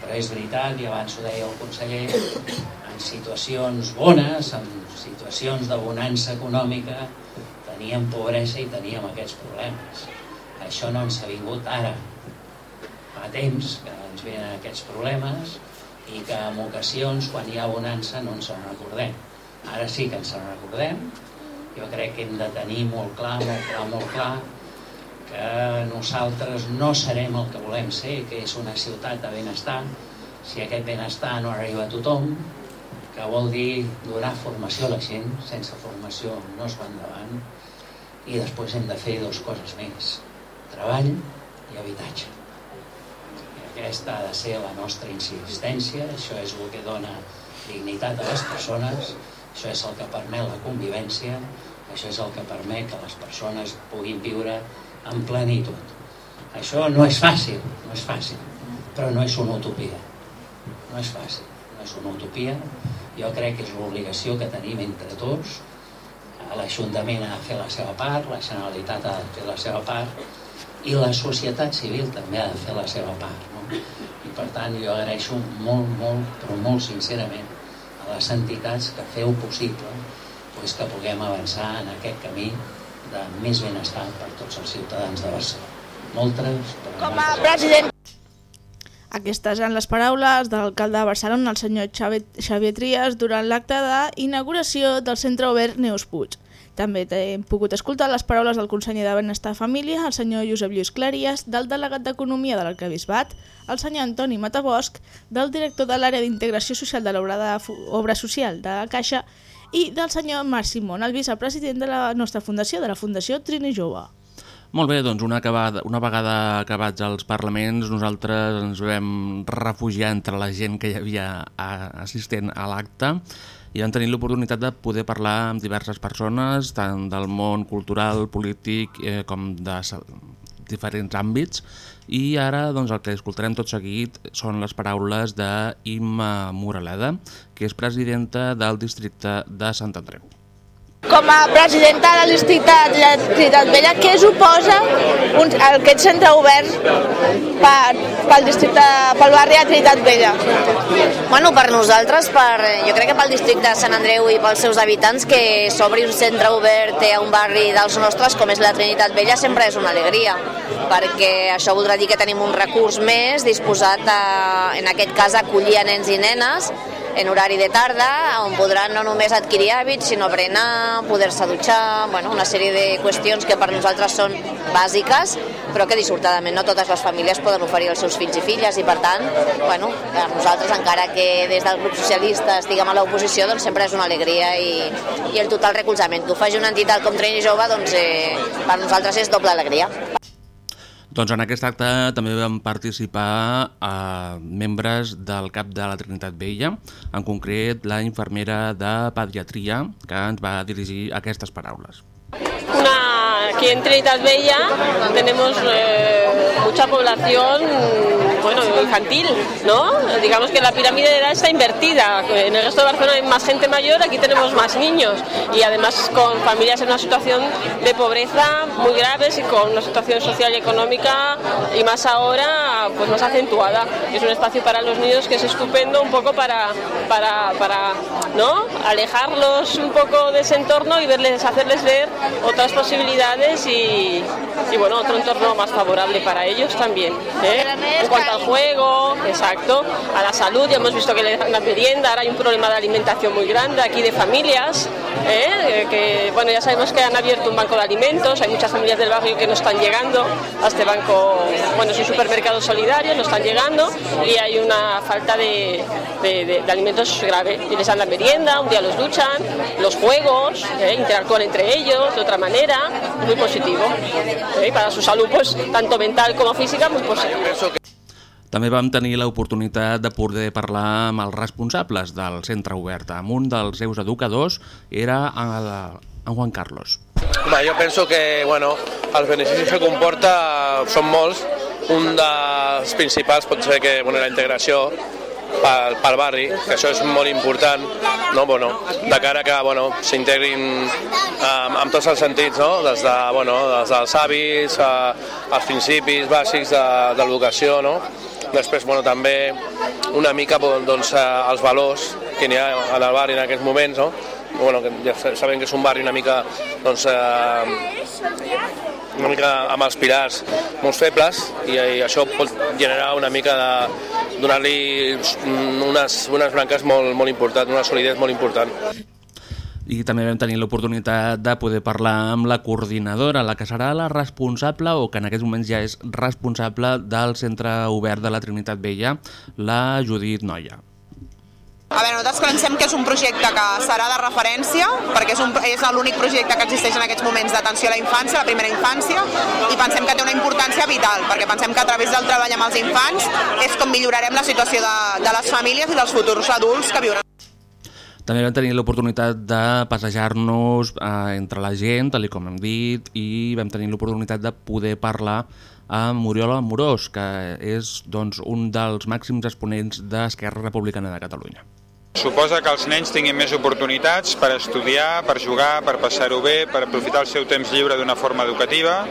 Però és veritat, i abans ho deia el conseller en situacions bones en situacions de bonança econòmica teníem pobresa i teníem aquests problemes. Això no ens ha vingut ara. Fa temps que ens venen aquests problemes i que en ocasions quan hi ha bonança no ens en recordem. Ara sí que ens en recordem jo crec que hem de tenir molt clar, molt clar, molt clar que nosaltres no serem el que volem ser, que és una ciutat de benestar, si aquest benestar no arriba a tothom, que vol dir donar formació a la gent, sense formació no es va endavant, i després hem de fer dues coses més, treball i habitatge. I aquesta ha de ser la nostra insistència, això és el que dona dignitat a les persones, això és el que permet la convivència, això és el que permet que les persones puguin viure en plenitud. Això no és fàcil, no és fàcil, però no és una utopia. No és fàcil, no és una utopia. Jo crec que és l'obligació que tenim entre tots. L'Ajuntament ha de fer la seva part, la Generalitat ha de fer la seva part i la societat civil també ha de fer la seva part. No? I per tant jo agraeixo molt, molt, però molt sincerament les entitats que feu possible pues, que puguem avançar en aquest camí de més benestar per tots els ciutadans de Barcelona. Moltes, Com a president... Aquestes eren les paraules de l'alcalde de Barcelona, el senyor Xavier, Xavier Trias, durant l'acte d'inauguració del centre obert Neus Puig. També hem pogut escoltar les paraules del conseller de Benestar Família, el senyor Josep Lluís Claries, del delegat d'Economia de l'Arcabisbat, el senyor Antoni Matabosc, del director de l'àrea d'integració social de l'obra de obra social de la Caixa i del senyor Marc Simón, el vicepresident de la nostra fundació, de la Fundació Trini Jove. Molt bé, doncs una, acabada, una vegada acabats els parlaments nosaltres ens vam refugiar entre la gent que hi havia assistent a l'acte i vam tenir l'oportunitat de poder parlar amb diverses persones, tant del món cultural, polític eh, com de diferents àmbits i ara doncs, el que escoltarem tot seguit són les paraules d'Imma Moraleda, que és presidenta del districte de Sant Andreu. Com a presidenta de la Trinitat Vella, què suposa un, aquest centre obert per, pel, districte, pel barri de Trinitat Vella? Bueno, per nosaltres, per, jo crec que pel districte de Sant Andreu i pels seus habitants, que s'obri un centre obert a un barri dels nostres com és la Trinitat Vella sempre és una alegria, perquè això voldrà dir que tenim un recurs més disposat a, en aquest cas, a acollir a nens i nenes en horari de tarda, on podran no només adquirir hàbits, sinó berenar, poder-se dutxar, bueno, una sèrie de qüestions que per nosaltres són bàsiques, però que dissortadament no totes les famílies poden oferir als seus fills i filles, i per tant, bueno, per nosaltres, encara que des del grup socialista estiguem a l'oposició, doncs sempre és una alegria i, i el total recolzament. Que ho faci una entitat com Trini Jove, doncs eh, per nosaltres és doble alegria. Doncs en aquest acte també van participar eh, membres del CAP de la Trinitat Vella, en concret la infermera de pediatria, que ens va dirigir aquestes paraules. Aquí en Trinidad Bella tenemos eh, mucha población bueno, infantil, ¿no? Digamos que la pirámide de edad está invertida. En el resto de Barcelona hay más gente mayor, aquí tenemos más niños y además con familias en una situación de pobreza muy graves y con una situación social y económica y más ahora pues más acentuada. Es un espacio para los niños que es estupendo un poco para, para, para ¿no? alejarlos un poco de ese entorno y verles, hacerles ver otras posibilidades y, y bueno, otro entorno más favorable para ellos también. ¿eh? En cuanto al juego, exacto, a la salud, ya hemos visto que le dan la merienda, ahora hay un problema de alimentación muy grande aquí de familias, ¿eh? Eh, que bueno, ya sabemos que han abierto un banco de alimentos, hay muchas familias del barrio que no están llegando a este banco, bueno, es un supermercado solidario, no están llegando y hay una falta de, de- de- de alimentos grave. Y les dan la merienda, un día los duchan, los juegos, ¿eh? interactúan entre ellos de otra manera, muy positivo. ¿eh? Y para su salud, pues tanto mental como física, muy positivo. També vam tenir l'oportunitat de poder parlar amb els responsables del centre obert. Amb un dels seus educadors era el, en Juan Carlos. Home, jo penso que bueno, els beneficis que comporta són molts. Un dels principals pot ser que bueno, la integració pel, pel barri, que això és molt important, no? bueno, de cara que bueno, s'integrin amb, amb tots els sentits, no? des, de, bueno, des dels hàbits, a, als principis bàsics de, de l'educació, no? després bueno, també una mica doncs, eh, els valors que n'hi ha en el barri en aquests moments, no? bueno, que ja sa- sabem que és un barri una mica doncs, eh, una mica amb els pilars molt febles i, i això pot generar una mica de donar-li unes, unes branques molt, molt importants, una solidesa molt important. I també vam tenir l'oportunitat de poder parlar amb la coordinadora, la que serà la responsable, o que en aquests moments ja és responsable del Centre Obert de la Trinitat Vella, la Judit Noia. A veure, nosaltres pensem que és un projecte que serà de referència, perquè és, un, és l'únic projecte que existeix en aquests moments d'atenció a la infància, la primera infància, i pensem que té una importància vital, perquè pensem que a través del treball amb els infants és com millorarem la situació de, de les famílies i dels futurs adults que viuran. També vam tenir l'oportunitat de passejar-nos eh, entre la gent, tal com hem dit, i vam tenir l'oportunitat de poder parlar amb Oriol Amorós, que és doncs, un dels màxims exponents d'Esquerra Republicana de Catalunya. Suposa que els nens tinguin més oportunitats per estudiar, per jugar, per passar-ho bé, per aprofitar el seu temps lliure d'una forma educativa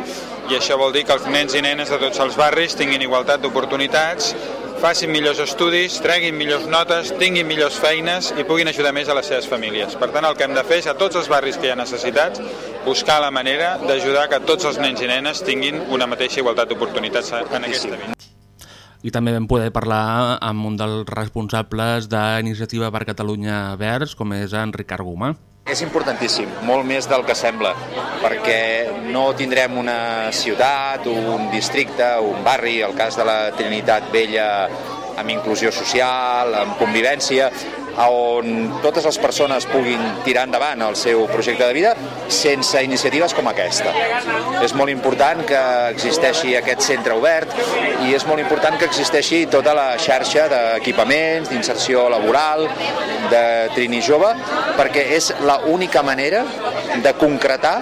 i això vol dir que els nens i nenes de tots els barris tinguin igualtat d'oportunitats, facin millors estudis, treguin millors notes, tinguin millors feines i puguin ajudar més a les seves famílies. Per tant, el que hem de fer és a tots els barris que hi ha necessitats buscar la manera d'ajudar que tots els nens i nenes tinguin una mateixa igualtat d'oportunitats en aquesta vida. I també vam poder parlar amb un dels responsables d'Iniciativa per Catalunya Verds, com és en Ricard Gomà. És importantíssim, molt més del que sembla, perquè no tindrem una ciutat, un districte, un barri, el cas de la Trinitat Vella amb inclusió social, amb convivència, on totes les persones puguin tirar endavant el seu projecte de vida sense iniciatives com aquesta. És molt important que existeixi aquest centre obert i és molt important que existeixi tota la xarxa d'equipaments, d'inserció laboral, de Trini Jove, perquè és la única manera de concretar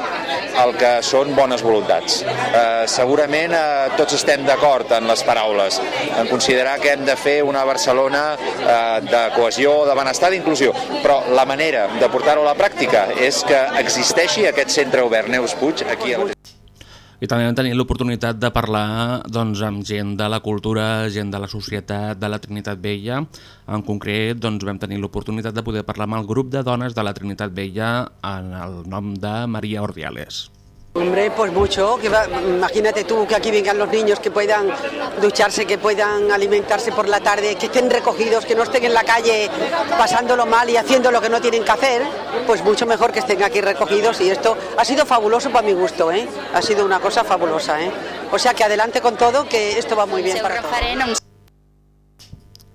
el que són bones voluntats. Eh, segurament eh, tots estem d'acord en les paraules, en considerar que hem de fer una Barcelona eh, de cohesió, de benestar, d'inclusió, però la manera de portar-ho a la pràctica és que existeixi aquest centre obert Neus Puig aquí a la I també vam tenir l'oportunitat de parlar doncs, amb gent de la cultura, gent de la societat, de la Trinitat Vella. En concret, doncs, vam tenir l'oportunitat de poder parlar amb el grup de dones de la Trinitat Vella en el nom de Maria Ordiales. Hombre, pues mucho. Que va- imagínate tú que aquí vengan los niños que puedan ducharse, que puedan alimentarse por la tarde, que estén recogidos, que no estén en la calle pasándolo mal y haciendo lo que no tienen que hacer. Pues mucho mejor que estén aquí recogidos y esto ha sido fabuloso para mi gusto, ¿eh? Ha sido una cosa fabulosa, ¿eh? O sea que adelante con todo, que esto va muy bien para todos.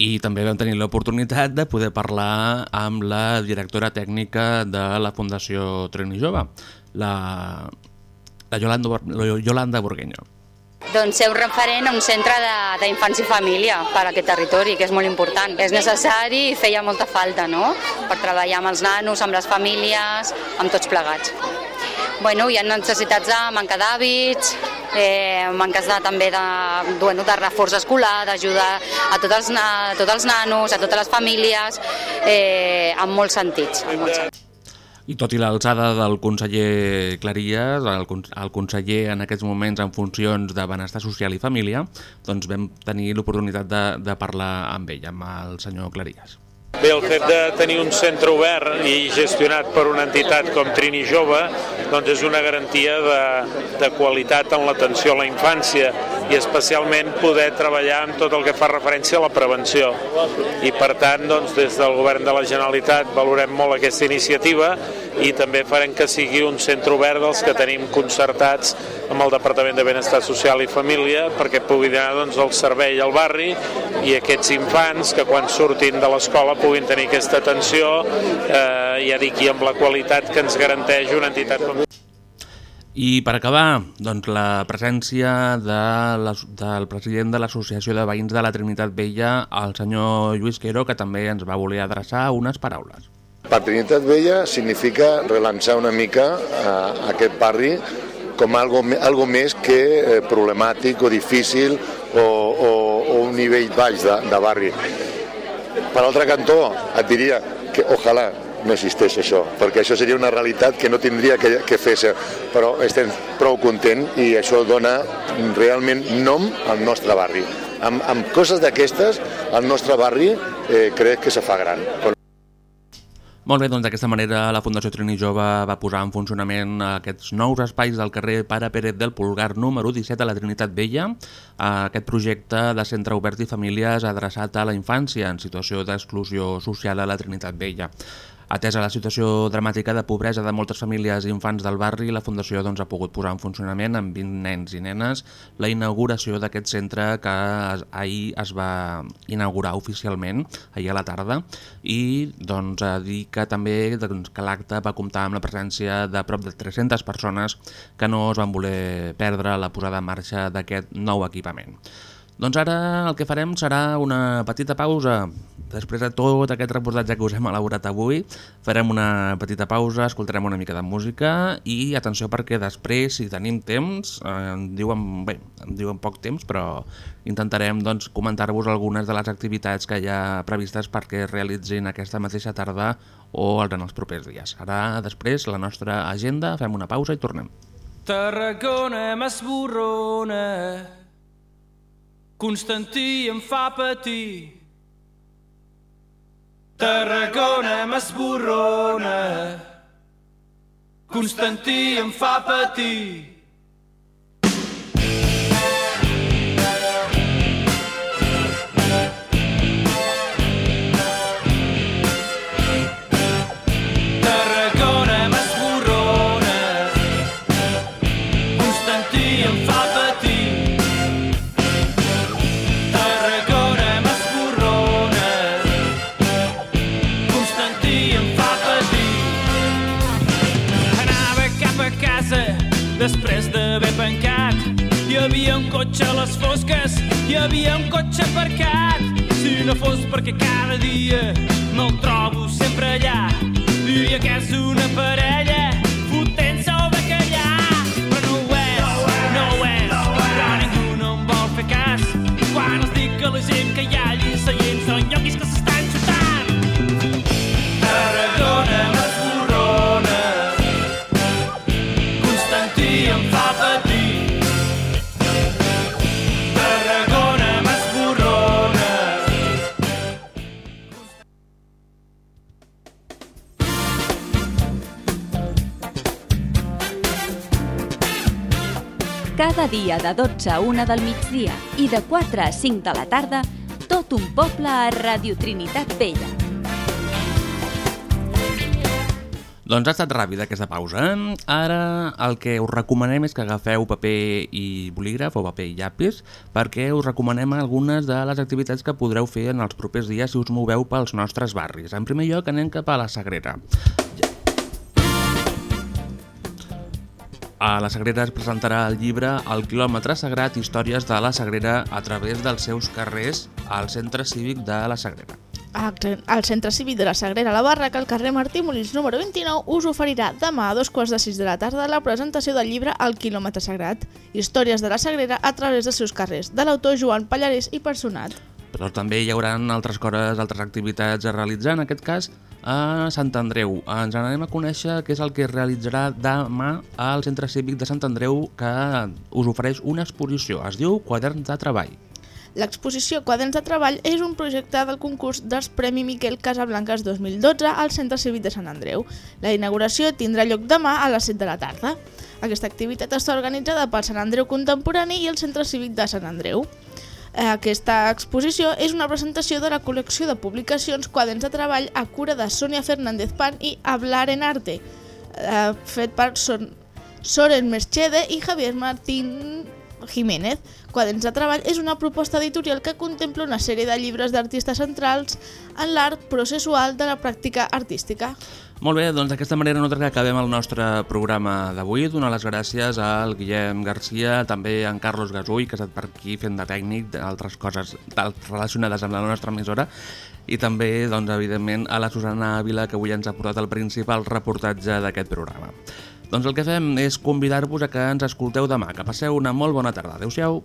I també vam tenir l'oportunitat de poder parlar amb la directora tècnica de la Fundació Trini Jove, la, la Yolanda, Yolanda Borgueño. doncs, ser un referent a un centre de- d'infància i família per a aquest territori, que és molt important. És necessari i feia molta falta, no?, per treballar amb els nanos, amb les famílies, amb tots plegats. Bueno, hi ha necessitats de manca d'hàbits, eh, manques de, també de, bueno, de reforç escolar, d'ajudar a, tots els, a tots els nanos, a totes les famílies, eh, en molts sentits. En molts sentits. I tot i l'alçada del conseller Claries, el, el conseller en aquests moments en funcions de benestar social i família, doncs vam tenir l'oportunitat de, de parlar amb ell, amb el senyor Claries. Bé, el fet de tenir un centre obert i gestionat per una entitat com Trini Jove doncs és una garantia de, de qualitat en l'atenció a la infància i especialment poder treballar en tot el que fa referència a la prevenció. I per tant, doncs, des del Govern de la Generalitat valorem molt aquesta iniciativa i també farem que sigui un centre obert dels que tenim concertats amb el Departament de Benestar Social i Família perquè pugui donar doncs, el servei al barri i aquests infants que quan surtin de l'escola puguin tenir aquesta atenció, eh, ja dic, i amb la qualitat que ens garanteix una entitat com I per acabar, doncs la presència de la, del president de l'Associació de Veïns de la Trinitat Vella, el senyor Lluís Quero, que també ens va voler adreçar unes paraules. Per Trinitat Vella significa relançar una mica eh, aquest barri com algo, algo més que eh, problemàtic o difícil o, o, o un nivell baix de, de barri. Per altre cantó, et diria que ojalà no existeix això, perquè això seria una realitat que no tindria que, que fer-se, però estem prou contents i això dona realment nom al nostre barri. Amb, amb coses d'aquestes, el nostre barri eh, crec que se fa gran. Molt bé, doncs d'aquesta manera la Fundació Trini Jove va posar en funcionament aquests nous espais del carrer Pare Pérez del Pulgar número 17 a la Trinitat Vella. Aquest projecte de centre obert i famílies adreçat a la infància en situació d'exclusió social a la Trinitat Vella. Atesa la situació dramàtica de pobresa de moltes famílies i infants del barri, la Fundació doncs, ha pogut posar en funcionament amb 20 nens i nenes la inauguració d'aquest centre que ahir es va inaugurar oficialment, ahir a la tarda, i doncs, a dir que també doncs, que l'acte va comptar amb la presència de prop de 300 persones que no es van voler perdre la posada en marxa d'aquest nou equipament. Doncs ara el que farem serà una petita pausa. Després de tot aquest reportatge que us hem elaborat avui, farem una petita pausa, escoltarem una mica de música i atenció perquè després, si tenim temps, eh, em diuen, bé, em diuen poc temps, però intentarem doncs, comentar-vos algunes de les activitats que hi ha previstes perquè es realitzin aquesta mateixa tarda o en els propers dies. Ara, després, la nostra agenda, fem una pausa i tornem. Tarragona m'esborrona, Constantí em fa patir. Tarragona m'esborrona, Constantí em fa patir. De 12 a 1 del migdia i de 4 a 5 de la tarda, tot un poble a Radio Trinitat Vella. Doncs ha estat ràpida aquesta pausa. Ara el que us recomanem és que agafeu paper i bolígraf o paper i llapis perquè us recomanem algunes de les activitats que podreu fer en els propers dies si us moveu pels nostres barris. En primer lloc anem cap a la Sagrera. A la Sagrera es presentarà el llibre El quilòmetre sagrat, històries de la Sagrera a través dels seus carrers al Centre Cívic de la Sagrera. Al Centre Cívic de la Sagrera La Barraca, al carrer Martí Molins número 29, us oferirà demà a dos quarts de sis de la tarda la presentació del llibre El quilòmetre sagrat, històries de la Sagrera a través dels seus carrers, de l'autor Joan Pallarès i Personat. Però també hi haurà altres coses, altres activitats a realitzar, en aquest cas a Sant Andreu. Ens anem a conèixer què és el que es realitzarà demà al Centre Cívic de Sant Andreu que us ofereix una exposició. Es diu Quaderns de Treball. L'exposició Quaderns de Treball és un projecte del concurs dels Premi Miquel Casablancas 2012 al Centre Cívic de Sant Andreu. La inauguració tindrà lloc demà a les 7 de la tarda. Aquesta activitat està organitzada pel Sant Andreu Contemporani i el Centre Cívic de Sant Andreu. Aquesta exposició és una presentació de la col·lecció de publicacions Quaderns de Treball a cura de Sonia Fernández Pan i Hablar en Arte, eh, fet per Soren Merchede i Javier Martín Jiménez. Quaderns de Treball és una proposta editorial que contempla una sèrie de llibres d'artistes centrals en l'art processual de la pràctica artística. Molt bé, doncs d'aquesta manera nosaltres acabem el nostre programa d'avui. Donar les gràcies al Guillem Garcia, també a en Carlos Gasull, que ha estat per aquí fent de tècnic, d'altres coses relacionades amb la nostra emissora, i també, doncs, evidentment, a la Susana Ávila, que avui ens ha portat el principal reportatge d'aquest programa. Doncs el que fem és convidar-vos a que ens escolteu demà. Que passeu una molt bona tarda. Adéu-siau.